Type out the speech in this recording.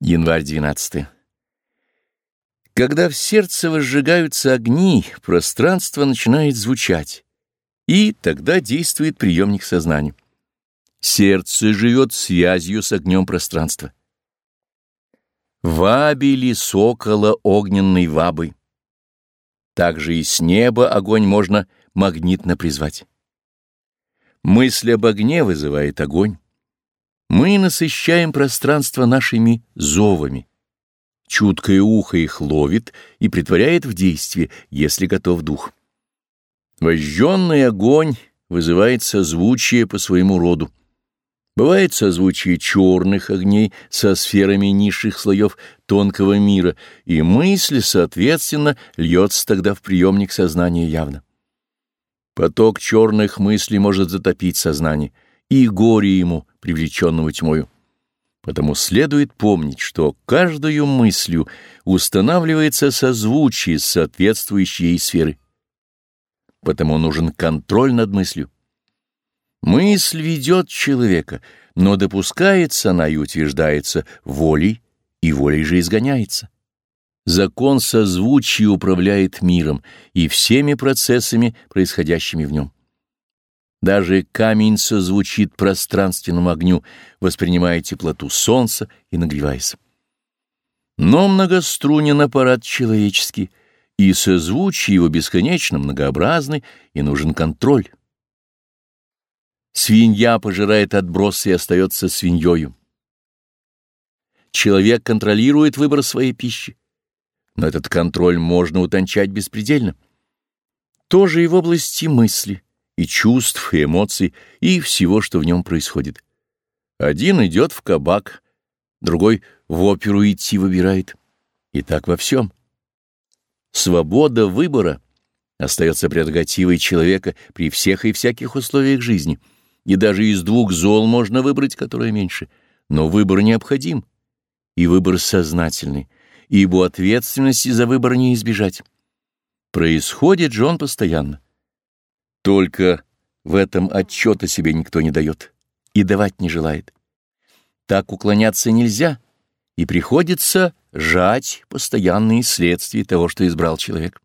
Январь 12. Когда в сердце возжигаются огни, пространство начинает звучать, и тогда действует приемник сознания. Сердце живет связью с огнем пространства. Вабили сокола огненной вабы. Также и с неба огонь можно магнитно призвать. Мысль об огне вызывает огонь. Мы насыщаем пространство нашими зовами. Чуткое ухо их ловит и притворяет в действие, если готов дух. Вожженный огонь вызывает созвучие по своему роду. Бывает созвучие черных огней со сферами низших слоев тонкого мира, и мысль, соответственно, льется тогда в приемник сознания явно. Поток черных мыслей может затопить сознание, и горе ему, привлеченного тьмою. Потому следует помнить, что каждую мыслью устанавливается созвучие соответствующей ей сферы. Потому нужен контроль над мыслью. Мысль ведет человека, но допускается она и утверждается волей, и волей же изгоняется. Закон созвучия управляет миром и всеми процессами, происходящими в нем. Даже камень созвучит пространственному огню, воспринимая теплоту солнца и нагреваясь. Но многострунен аппарат человеческий, и созвучие его бесконечно многообразны, и нужен контроль. Свинья пожирает отбросы и остается свиньёю. Человек контролирует выбор своей пищи, но этот контроль можно утончать беспредельно. Тоже и в области мысли — и чувств, и эмоций, и всего, что в нем происходит. Один идет в кабак, другой в оперу идти выбирает. И так во всем. Свобода выбора остается прерогативой человека при всех и всяких условиях жизни, и даже из двух зол можно выбрать, которое меньше. Но выбор необходим, и выбор сознательный, ибо ответственности за выбор не избежать. Происходит же он постоянно. Только в этом отчета себе никто не дает и давать не желает. Так уклоняться нельзя, и приходится жать постоянные следствия того, что избрал человек.